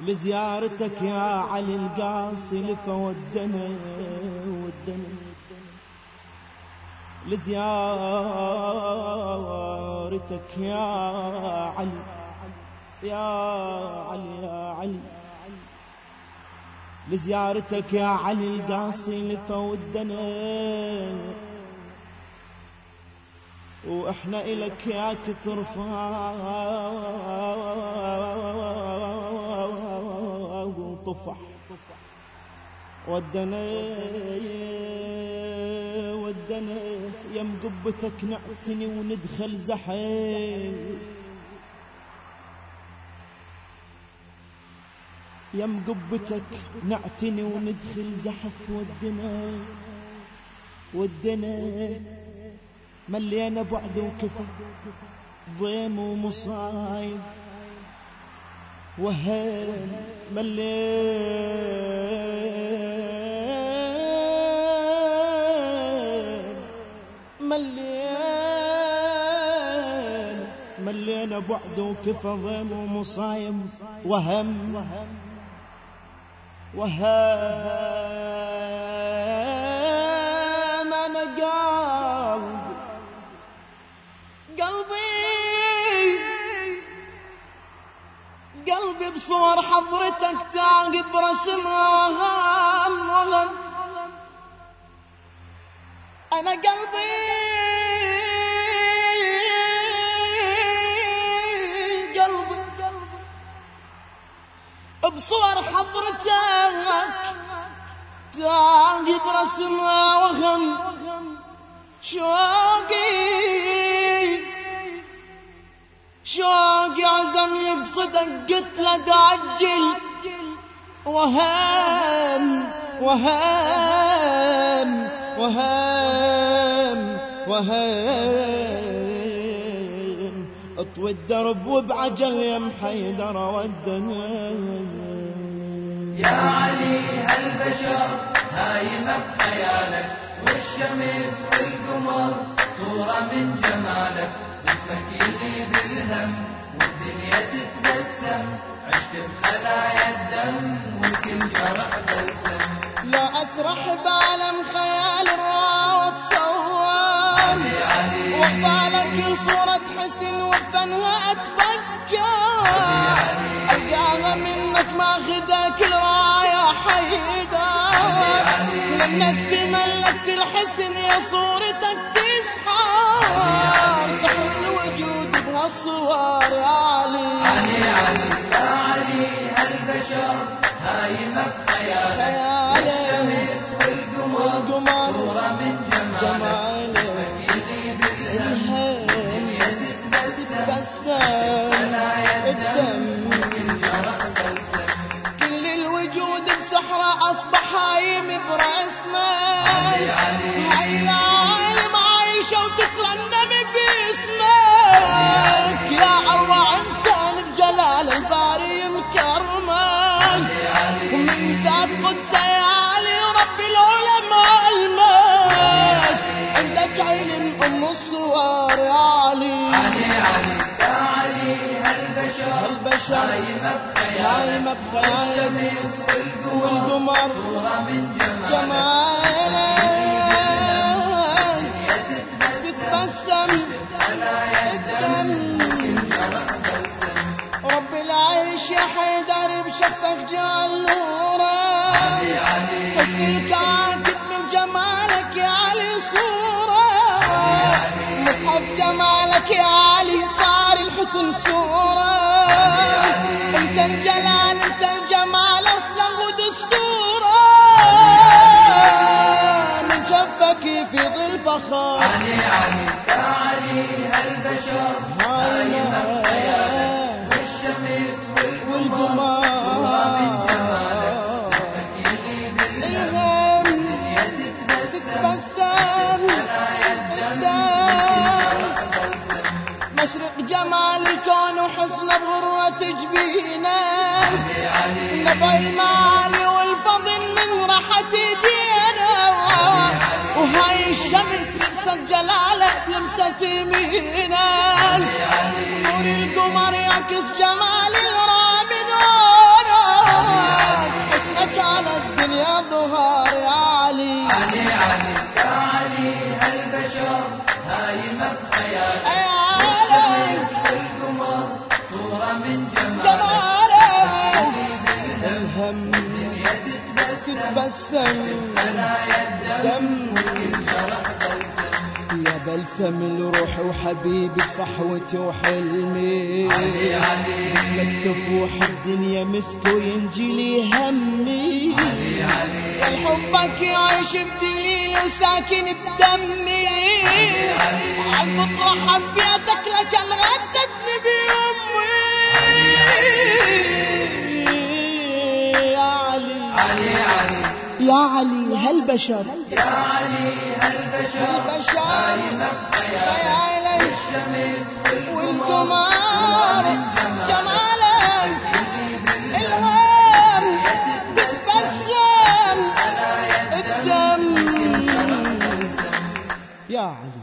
لزيارتك يا علي القاصي لفا ودنا. ودنا لزيارتك يا علي يا علي يا علي. لزيارتك يا علي القاصي لفا ودنا وإحنا إلك يا كثر وطفح ودنا ودنا يم قبتك نعتني وندخل زحيف يم قبتك نعتني وندخل زحف ودنا ودنا ملينا بعد وكفى ضيم ومصايب. وهين ملينا ملينا ملينا بعد وكفى ضيم ومصايب وهم وهم بصور حضرتك تاقب رسمها وهم أنا قلبي قلبي بصور حضرتك تاقب رسمها وهم شوقي. شوقي عزم يقصدك قلت له تعجل وهام وهام وهام وهام. اطوي الدرب وبعجل يا محيدر ودنا يا علي هالبشر هايمة بخيالك والشمس والقمر صورة من جمالك اسمك يغيب الهم والدنيا تتبسم. عشت بخلايا الدم والكل جرح بلسم. لا أسرح بعالم خيال الراوة تصور علي وفالك صورة حسن وبفنها اتفكر القاها منك ماخذة كل راية حيدر. منك تملكت الحسن يا صورتك تسحر سحر الوجود بهالصور يا علي. علي علي يا علي هالبشر هايمة بخيالك خيالك والشمس والقمر صورة من جمالك. جمالك. اسمك يغيب الهم. الهم الدنيا تتبسم. تبسم خلايا الدم. كل الوجود بسحرة أصبح هايم برسمه ذات قدس يا علي رب العلماء الملك عندك علم أم الصور يا علي. علي علي يا علي هالبشر البشر هايمة بخيالك نايمة بخيالك والشمس والقمر صورة من جمالك تتبسم خلايا الدم رب العيش يا حيدر بشخصك جعل نوره علي حسن الكاتب من جمالك يا علي صورة. مصحف جمالك يا علي صار الحسن صورة. انت الجلال انت الجمال أصلا ودستورة من شفك في ظل فخر. علي علي يا علي هالبشر هايمة بخيالك والشمس والقمر. مشرق جمال الكون وحسن بغرة علي نبع المعالي والفضل من راحة دينا وهاي الشمس لبست جلاله لمسة يمينة. نور القمر يعكس جمال بالهم الهم دنيا تتبسم تبسم خلايا الدم. بلسم يا بلسم الروح وحبيبي صحوتي وحلمي. علي علي تفوح الدنيا مسكو ينجلي همي. علي علي حبك يعيش بدليل وساكن بدمي. عالفطرة حبيتك لكن غدتني يا علي هالبشر يا علي هالبشر بخيالك خيالك الشمس والقمر. جمالك. تتبسم تتبسم خلايا الدم. يا علي.